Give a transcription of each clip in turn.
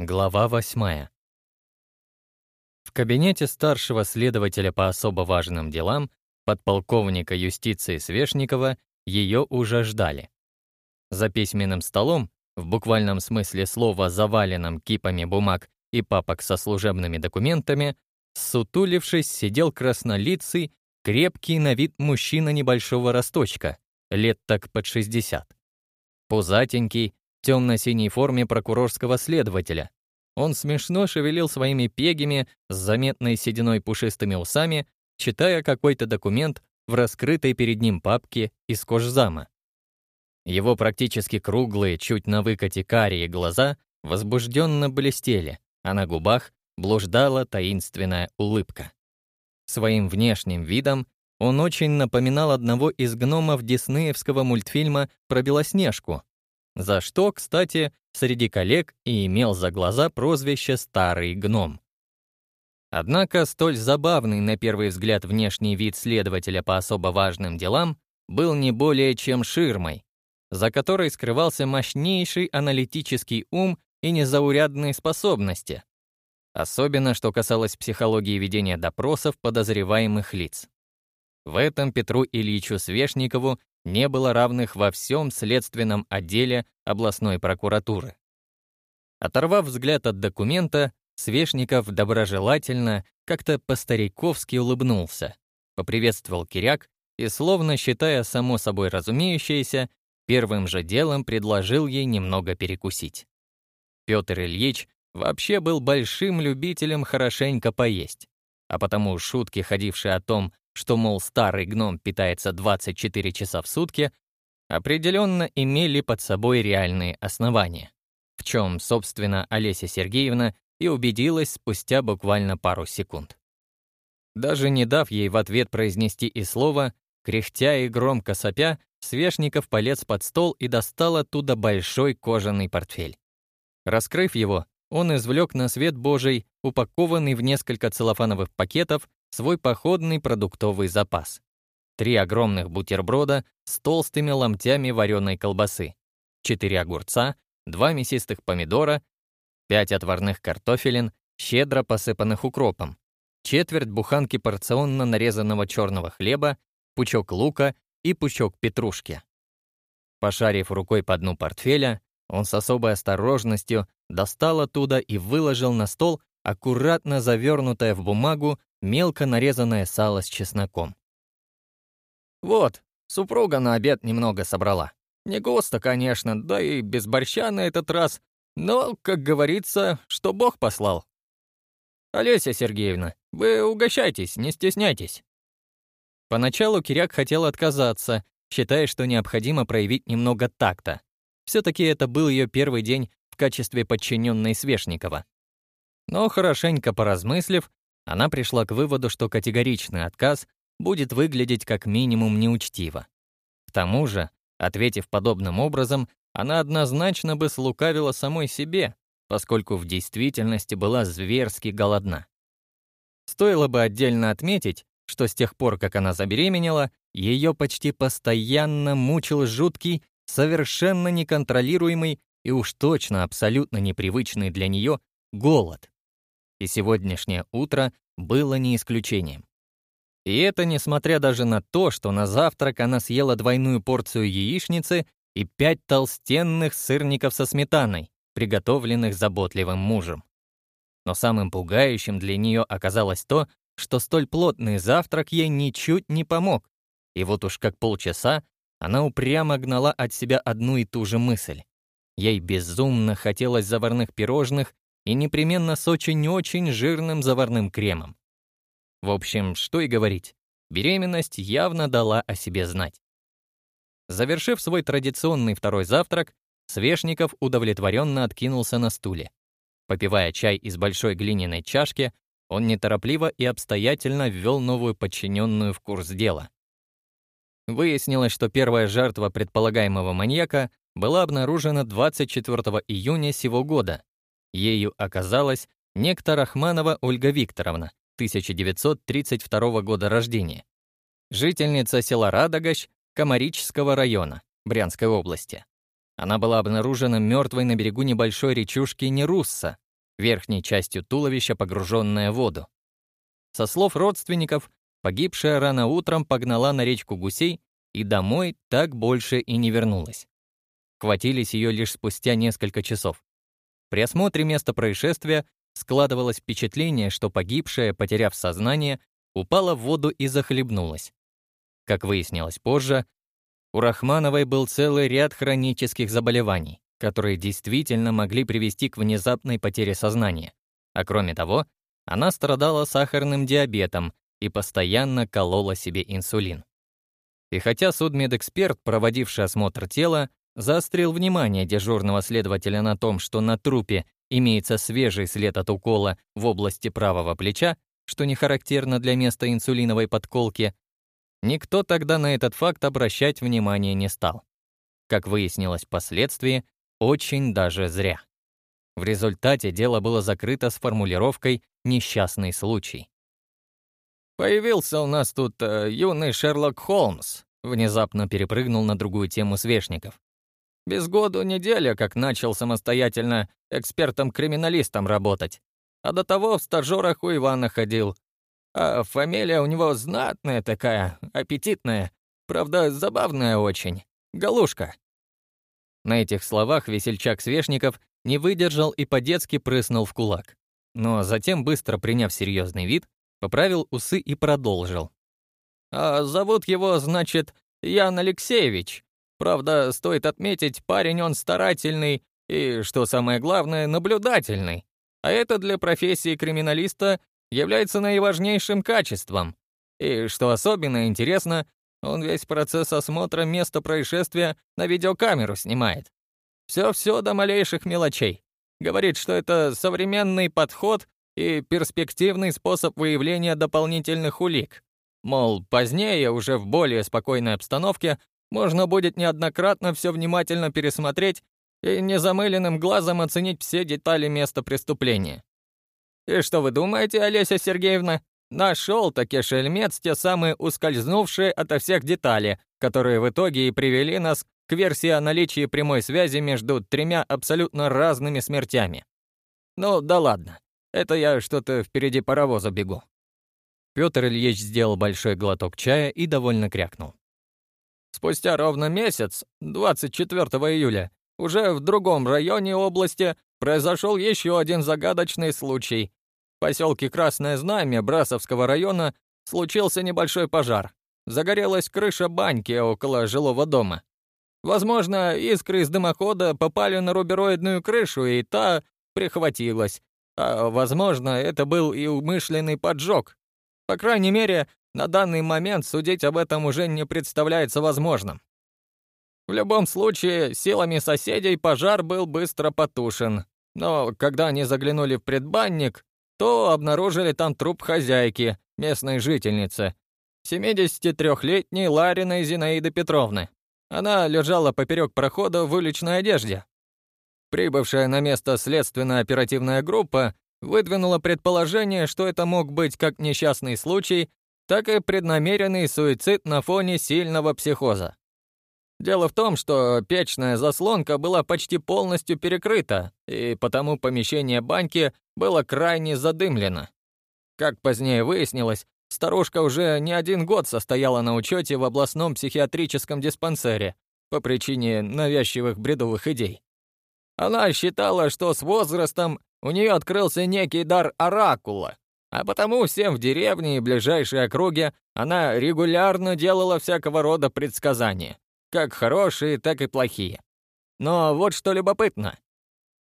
Глава восьмая. В кабинете старшего следователя по особо важным делам, подполковника юстиции Свешникова, ее уже ждали. За письменным столом, в буквальном смысле слова заваленным кипами бумаг и папок со служебными документами, сутулившись, сидел краснолицый, крепкий на вид мужчина небольшого росточка, лет так под 60. Пузатенький, темно-синей форме прокурорского следователя. Он смешно шевелил своими пегими с заметной сединой пушистыми усами, читая какой-то документ в раскрытой перед ним папке из кожзама. Его практически круглые, чуть на выкате карие глаза возбужденно блестели, а на губах блуждала таинственная улыбка. Своим внешним видом он очень напоминал одного из гномов диснеевского мультфильма про Белоснежку, за что, кстати, среди коллег и имел за глаза прозвище «Старый гном». Однако столь забавный на первый взгляд внешний вид следователя по особо важным делам был не более чем ширмой, за которой скрывался мощнейший аналитический ум и незаурядные способности, особенно что касалось психологии ведения допросов подозреваемых лиц. В этом Петру Ильичу Свешникову не было равных во всем следственном отделе областной прокуратуры. Оторвав взгляд от документа, Свешников доброжелательно, как-то по-стариковски улыбнулся, поприветствовал Киряк и, словно считая само собой разумеющееся, первым же делом предложил ей немного перекусить. Петр Ильич вообще был большим любителем хорошенько поесть, а потому шутки, ходившие о том, что, мол, старый гном питается 24 часа в сутки, определенно имели под собой реальные основания, в чем, собственно, Олеся Сергеевна и убедилась спустя буквально пару секунд. Даже не дав ей в ответ произнести и слова, кряхтя и громко сопя, Свешников полез под стол и достал оттуда большой кожаный портфель. Раскрыв его, он извлек на свет Божий, упакованный в несколько целлофановых пакетов, свой походный продуктовый запас. Три огромных бутерброда с толстыми ломтями вареной колбасы, четыре огурца, два мясистых помидора, пять отварных картофелин, щедро посыпанных укропом, четверть буханки порционно нарезанного черного хлеба, пучок лука и пучок петрушки. Пошарив рукой по дну портфеля, он с особой осторожностью достал оттуда и выложил на стол аккуратно завернутое в бумагу мелко нарезанное сало с чесноком. «Вот, супруга на обед немного собрала. Не густо, конечно, да и без борща на этот раз, но, как говорится, что Бог послал. Олеся Сергеевна, вы угощайтесь, не стесняйтесь». Поначалу Киряк хотел отказаться, считая, что необходимо проявить немного такта. все таки это был ее первый день в качестве подчиненной Свешникова. Но, хорошенько поразмыслив, она пришла к выводу, что категоричный отказ будет выглядеть как минимум неучтиво. К тому же, ответив подобным образом, она однозначно бы слукавила самой себе, поскольку в действительности была зверски голодна. Стоило бы отдельно отметить, что с тех пор, как она забеременела, ее почти постоянно мучил жуткий, совершенно неконтролируемый и уж точно абсолютно непривычный для нее голод и сегодняшнее утро было не исключением. И это несмотря даже на то, что на завтрак она съела двойную порцию яичницы и пять толстенных сырников со сметаной, приготовленных заботливым мужем. Но самым пугающим для нее оказалось то, что столь плотный завтрак ей ничуть не помог. И вот уж как полчаса она упрямо гнала от себя одну и ту же мысль. Ей безумно хотелось заварных пирожных и непременно с очень-очень жирным заварным кремом. В общем, что и говорить, беременность явно дала о себе знать. Завершив свой традиционный второй завтрак, Свешников удовлетворенно откинулся на стуле. Попивая чай из большой глиняной чашки, он неторопливо и обстоятельно ввел новую подчиненную в курс дела. Выяснилось, что первая жертва предполагаемого маньяка была обнаружена 24 июня сего года Ею оказалась некто Рахманова Ольга Викторовна, 1932 года рождения. Жительница села Радогач Комарического района Брянской области. Она была обнаружена мертвой на берегу небольшой речушки Нерусса, верхней частью туловища погруженная в воду. Со слов родственников, погибшая рано утром погнала на речку гусей и домой так больше и не вернулась. Хватились ее лишь спустя несколько часов. При осмотре места происшествия складывалось впечатление, что погибшая, потеряв сознание, упала в воду и захлебнулась. Как выяснилось позже, у Рахмановой был целый ряд хронических заболеваний, которые действительно могли привести к внезапной потере сознания. А кроме того, она страдала сахарным диабетом и постоянно колола себе инсулин. И хотя судмедэксперт, проводивший осмотр тела, заострил внимание дежурного следователя на том, что на трупе имеется свежий след от укола в области правого плеча, что не характерно для места инсулиновой подколки, никто тогда на этот факт обращать внимание не стал. Как выяснилось впоследствии, очень даже зря. В результате дело было закрыто с формулировкой «несчастный случай». «Появился у нас тут э, юный Шерлок Холмс», внезапно перепрыгнул на другую тему свешников. Без году неделя, как начал самостоятельно экспертом-криминалистом работать. А до того в стажерах у Ивана ходил. А фамилия у него знатная такая, аппетитная. Правда, забавная очень. Галушка. На этих словах весельчак Свешников не выдержал и по-детски прыснул в кулак. Но затем, быстро приняв серьезный вид, поправил усы и продолжил. «А зовут его, значит, Ян Алексеевич. Правда, стоит отметить, парень он старательный и, что самое главное, наблюдательный. А это для профессии криминалиста является наиважнейшим качеством. И, что особенно интересно, он весь процесс осмотра места происшествия на видеокамеру снимает. Все-все до малейших мелочей. Говорит, что это современный подход и перспективный способ выявления дополнительных улик. Мол, позднее, уже в более спокойной обстановке, можно будет неоднократно все внимательно пересмотреть и незамыленным глазом оценить все детали места преступления. И что вы думаете, Олеся Сергеевна? Нашел таки шельмец те самые ускользнувшие ото всех детали, которые в итоге и привели нас к версии о наличии прямой связи между тремя абсолютно разными смертями. Ну да ладно, это я что-то впереди паровоза бегу. Петр Ильич сделал большой глоток чая и довольно крякнул. Спустя ровно месяц, 24 июля, уже в другом районе области произошел еще один загадочный случай. В поселке Красное Знамя Брасовского района случился небольшой пожар. Загорелась крыша баньки около жилого дома. Возможно, искры из дымохода попали на рубероидную крышу, и та прихватилась. А, возможно, это был и умышленный поджог. По крайней мере, на данный момент судить об этом уже не представляется возможным. В любом случае, силами соседей пожар был быстро потушен. Но когда они заглянули в предбанник, то обнаружили там труп хозяйки, местной жительницы, 73-летней Лариной Зинаиды Петровны. Она лежала поперек прохода в уличной одежде. Прибывшая на место следственно-оперативная группа выдвинула предположение, что это мог быть как несчастный случай, так и преднамеренный суицид на фоне сильного психоза. Дело в том, что печная заслонка была почти полностью перекрыта, и потому помещение баньки было крайне задымлено. Как позднее выяснилось, старушка уже не один год состояла на учете в областном психиатрическом диспансере по причине навязчивых бредовых идей. Она считала, что с возрастом у нее открылся некий дар оракула, а потому всем в деревне и ближайшей округе она регулярно делала всякого рода предсказания, как хорошие, так и плохие. Но вот что любопытно.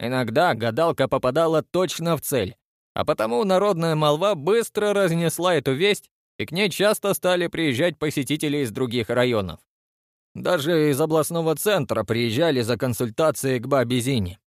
Иногда гадалка попадала точно в цель, а потому народная молва быстро разнесла эту весть, и к ней часто стали приезжать посетители из других районов. Даже из областного центра приезжали за консультацией к бабе Зине.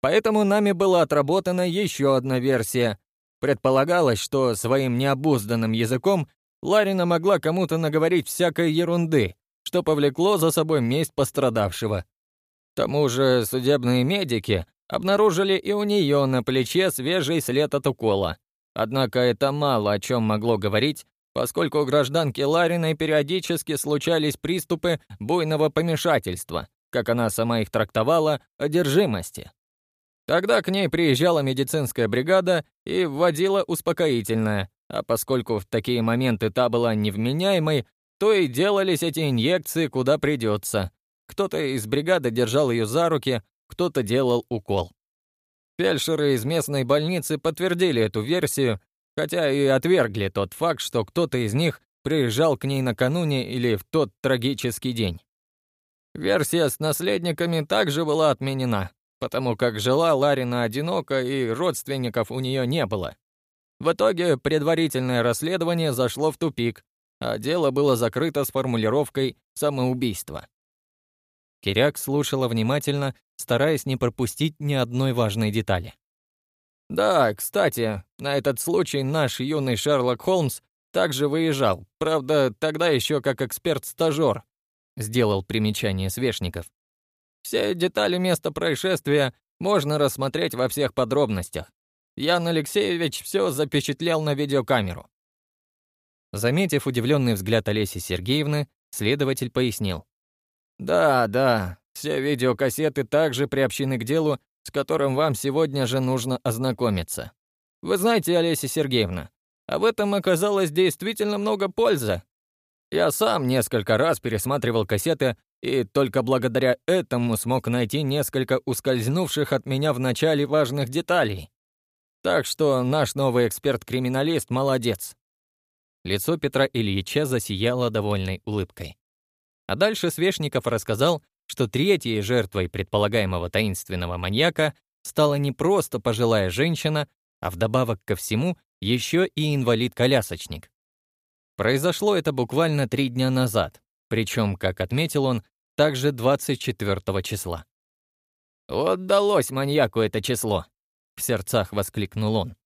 Поэтому нами была отработана еще одна версия, Предполагалось, что своим необузданным языком Ларина могла кому-то наговорить всякой ерунды, что повлекло за собой месть пострадавшего. К тому же судебные медики обнаружили и у нее на плече свежий след от укола. Однако это мало о чем могло говорить, поскольку у гражданки Лариной периодически случались приступы буйного помешательства, как она сама их трактовала, одержимости. Тогда к ней приезжала медицинская бригада и вводила успокоительное, а поскольку в такие моменты та была невменяемой, то и делались эти инъекции куда придется. Кто-то из бригады держал ее за руки, кто-то делал укол. Фельдшеры из местной больницы подтвердили эту версию, хотя и отвергли тот факт, что кто-то из них приезжал к ней накануне или в тот трагический день. Версия с наследниками также была отменена потому как жила Ларина одиноко и родственников у нее не было. В итоге предварительное расследование зашло в тупик, а дело было закрыто с формулировкой «самоубийство». Киряк слушала внимательно, стараясь не пропустить ни одной важной детали. «Да, кстати, на этот случай наш юный Шерлок Холмс также выезжал, правда, тогда еще как эксперт-стажер», — сделал примечание Свешников. Все детали места происшествия можно рассмотреть во всех подробностях. Ян Алексеевич все запечатлел на видеокамеру. Заметив удивленный взгляд Олеси Сергеевны, следователь пояснил. «Да, да, все видеокассеты также приобщены к делу, с которым вам сегодня же нужно ознакомиться. Вы знаете, Олеся Сергеевна, а в этом оказалось действительно много пользы. Я сам несколько раз пересматривал кассеты и только благодаря этому смог найти несколько ускользнувших от меня в начале важных деталей. Так что наш новый эксперт-криминалист молодец. Лицо Петра Ильича засияло довольной улыбкой. А дальше Свешников рассказал, что третьей жертвой предполагаемого таинственного маньяка стала не просто пожилая женщина, а вдобавок ко всему еще и инвалид-колясочник. Произошло это буквально три дня назад, причем, как отметил он, также 24 числа. «Отдалось маньяку это число!» — в сердцах воскликнул он.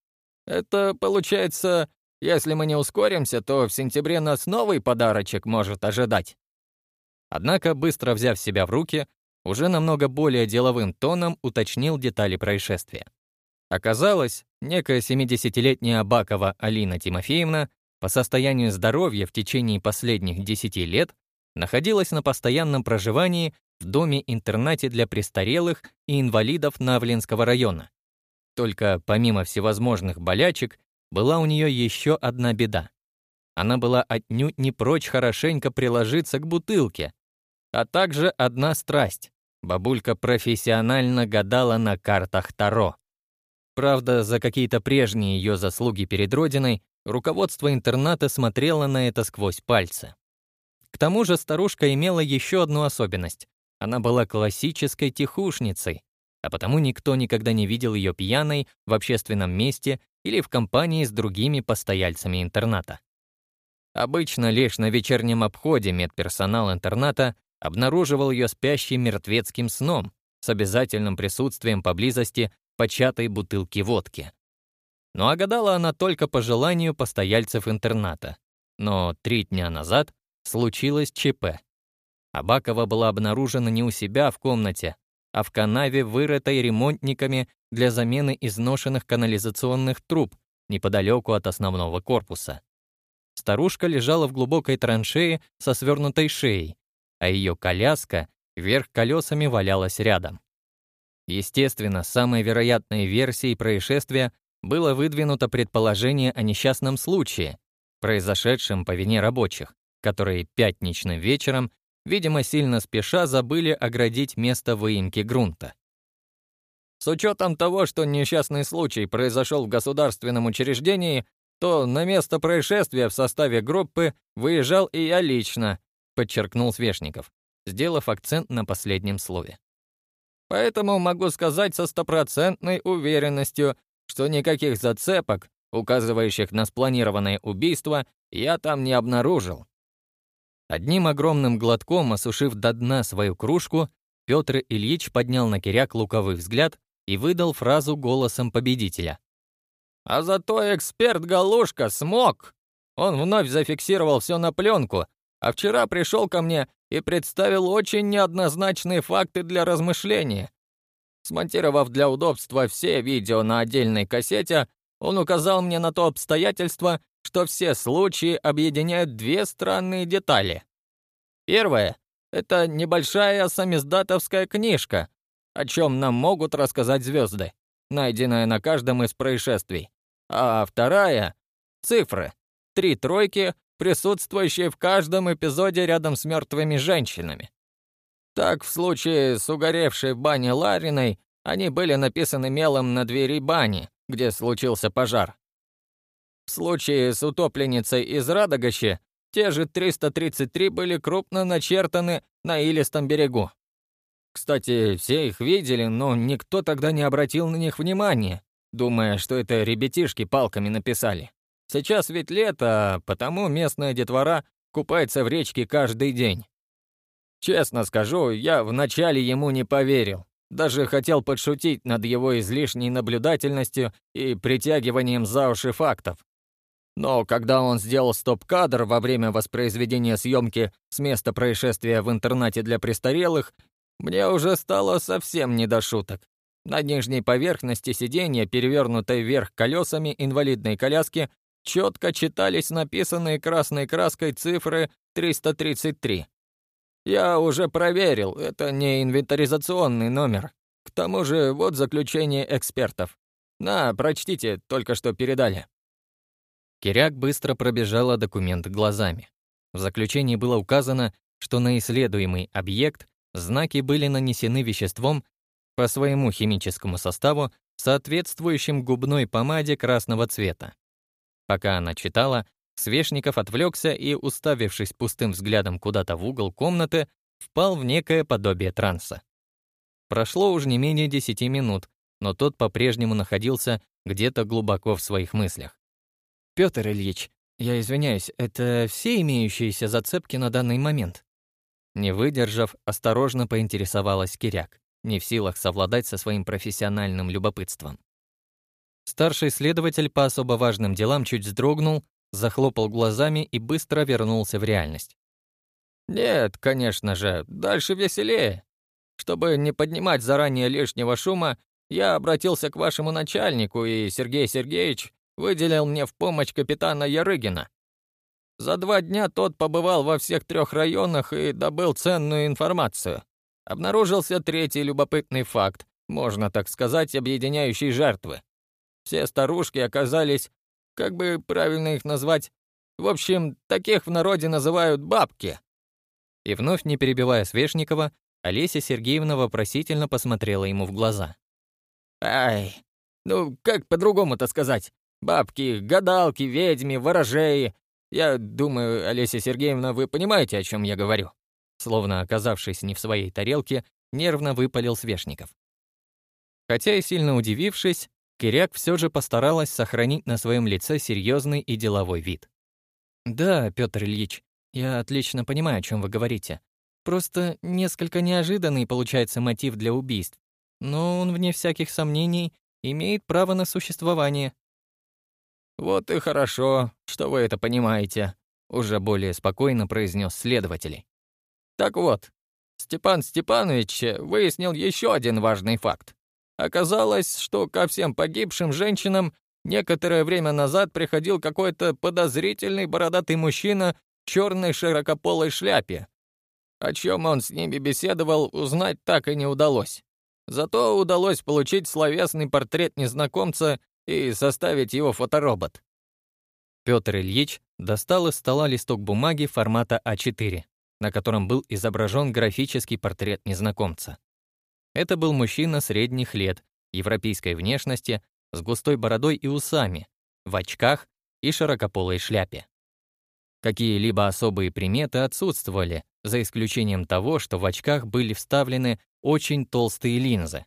«Это, получается, если мы не ускоримся, то в сентябре нас новый подарочек может ожидать». Однако, быстро взяв себя в руки, уже намного более деловым тоном уточнил детали происшествия. Оказалось, некая 70-летняя Бакова Алина Тимофеевна по состоянию здоровья в течение последних 10 лет находилась на постоянном проживании в доме-интернате для престарелых и инвалидов Навлинского района. Только помимо всевозможных болячек, была у нее еще одна беда. Она была отнюдь не прочь хорошенько приложиться к бутылке, а также одна страсть. Бабулька профессионально гадала на картах Таро. Правда, за какие-то прежние ее заслуги перед Родиной руководство интерната смотрело на это сквозь пальцы. К тому же старушка имела еще одну особенность. Она была классической тихушницей, а потому никто никогда не видел ее пьяной в общественном месте или в компании с другими постояльцами интерната. Обычно лишь на вечернем обходе медперсонал интерната обнаруживал ее спящей мертвецким сном с обязательным присутствием поблизости початой бутылки водки. Но ну, а огадала она только по желанию постояльцев интерната. Но три дня назад случилось ЧП. Абакова была обнаружена не у себя в комнате, а в канаве, вырытой ремонтниками для замены изношенных канализационных труб неподалеку от основного корпуса. Старушка лежала в глубокой траншее со свернутой шеей, а ее коляска вверх колесами валялась рядом. Естественно, самой вероятной версией происшествия было выдвинуто предположение о несчастном случае, произошедшем по вине рабочих которые пятничным вечером, видимо, сильно спеша забыли оградить место выемки грунта. С учетом того, что несчастный случай произошел в государственном учреждении, то на место происшествия в составе группы выезжал и я лично, подчеркнул Свешников, сделав акцент на последнем слове. Поэтому могу сказать со стопроцентной уверенностью, что никаких зацепок, указывающих на спланированное убийство, я там не обнаружил. Одним огромным глотком, осушив до дна свою кружку, Петр Ильич поднял на Киряк луковый взгляд и выдал фразу голосом победителя. «А зато эксперт Галушка смог! Он вновь зафиксировал все на пленку, а вчера пришел ко мне и представил очень неоднозначные факты для размышления. Смонтировав для удобства все видео на отдельной кассете, он указал мне на то обстоятельство, что все случаи объединяют две странные детали. Первое — это небольшая самиздатовская книжка, о чем нам могут рассказать звезды, найденная на каждом из происшествий. А вторая — цифры. Три тройки, присутствующие в каждом эпизоде рядом с мертвыми женщинами. Так, в случае с угоревшей бани Лариной, они были написаны мелом на двери бани, где случился пожар. В случае с утопленницей из Радогощи те же 333 были крупно начертаны на илистом берегу. Кстати, все их видели, но никто тогда не обратил на них внимания, думая, что это ребятишки палками написали. Сейчас ведь лето, а потому местная детвора купается в речке каждый день. Честно скажу, я вначале ему не поверил. Даже хотел подшутить над его излишней наблюдательностью и притягиванием за уши фактов. Но когда он сделал стоп-кадр во время воспроизведения съемки с места происшествия в интернате для престарелых, мне уже стало совсем не до шуток. На нижней поверхности сиденья, перевернутой вверх колесами инвалидной коляски, четко читались написанные красной краской цифры 333. Я уже проверил, это не инвентаризационный номер. К тому же, вот заключение экспертов. На, прочтите, только что передали. Киряк быстро пробежала документ глазами. В заключении было указано, что на исследуемый объект знаки были нанесены веществом по своему химическому составу, соответствующим губной помаде красного цвета. Пока она читала, Свешников отвлекся и, уставившись пустым взглядом куда-то в угол комнаты, впал в некое подобие транса. Прошло уже не менее десяти минут, но тот по-прежнему находился где-то глубоко в своих мыслях. «Пётр Ильич, я извиняюсь, это все имеющиеся зацепки на данный момент?» Не выдержав, осторожно поинтересовалась Киряк, не в силах совладать со своим профессиональным любопытством. Старший следователь по особо важным делам чуть вздрогнул захлопал глазами и быстро вернулся в реальность. «Нет, конечно же, дальше веселее. Чтобы не поднимать заранее лишнего шума, я обратился к вашему начальнику, и Сергей Сергеевич выделил мне в помощь капитана Ярыгина. За два дня тот побывал во всех трех районах и добыл ценную информацию. Обнаружился третий любопытный факт, можно так сказать, объединяющий жертвы. Все старушки оказались как бы правильно их назвать? В общем, таких в народе называют бабки». И вновь, не перебивая Свешникова, Олеся Сергеевна вопросительно посмотрела ему в глаза. «Ай, ну как по-другому-то сказать? Бабки, гадалки, ведьми, ворожеи. Я думаю, Олеся Сергеевна, вы понимаете, о чем я говорю?» Словно оказавшись не в своей тарелке, нервно выпалил Свешников. Хотя и сильно удивившись, Киряк все же постаралась сохранить на своем лице серьезный и деловой вид. «Да, Петр Ильич, я отлично понимаю, о чем вы говорите. Просто несколько неожиданный получается мотив для убийств, но он, вне всяких сомнений, имеет право на существование». «Вот и хорошо, что вы это понимаете», — уже более спокойно произнес следователь. «Так вот, Степан Степанович выяснил еще один важный факт. Оказалось, что ко всем погибшим женщинам некоторое время назад приходил какой-то подозрительный бородатый мужчина в черной широкополой шляпе. О чем он с ними беседовал, узнать так и не удалось. Зато удалось получить словесный портрет незнакомца и составить его фоторобот. Петр Ильич достал из стола листок бумаги формата А4, на котором был изображен графический портрет незнакомца. Это был мужчина средних лет, европейской внешности, с густой бородой и усами, в очках и широкополой шляпе. Какие-либо особые приметы отсутствовали, за исключением того, что в очках были вставлены очень толстые линзы.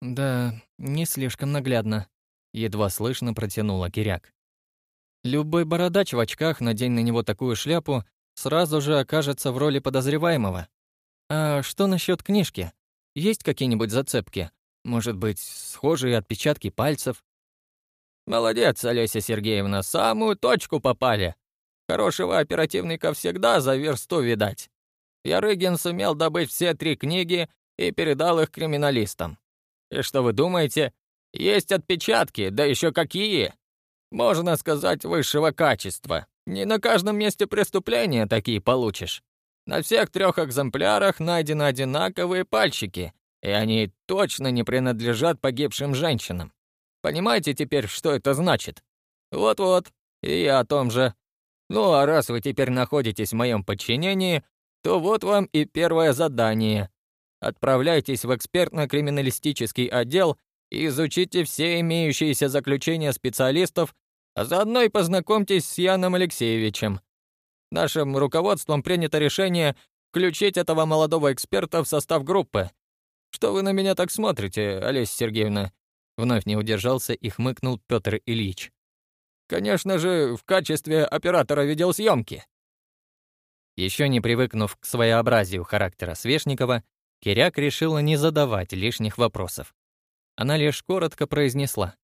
«Да, не слишком наглядно», — едва слышно протянула Киряк. «Любой бородач в очках, надень на него такую шляпу, сразу же окажется в роли подозреваемого. А что насчет книжки? Есть какие-нибудь зацепки? Может быть, схожие отпечатки пальцев?» «Молодец, Олеся Сергеевна, самую точку попали. Хорошего оперативника всегда за версту видать. Ярыгин сумел добыть все три книги и передал их криминалистам. И что вы думаете? Есть отпечатки, да еще какие! Можно сказать, высшего качества. Не на каждом месте преступления такие получишь. На всех трех экземплярах найдены одинаковые пальчики, и они точно не принадлежат погибшим женщинам. Понимаете теперь, что это значит? Вот-вот, и я о том же. Ну а раз вы теперь находитесь в моем подчинении, то вот вам и первое задание. Отправляйтесь в экспертно-криминалистический отдел и изучите все имеющиеся заключения специалистов, а заодно и познакомьтесь с Яном Алексеевичем. Нашим руководством принято решение включить этого молодого эксперта в состав группы. Что вы на меня так смотрите, Олеся Сергеевна?» Вновь не удержался и хмыкнул Петр Ильич. «Конечно же, в качестве оператора видеосъемки. Еще не привыкнув к своеобразию характера Свешникова, Киряк решила не задавать лишних вопросов. Она лишь коротко произнесла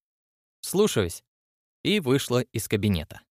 «Слушаюсь» и вышла из кабинета.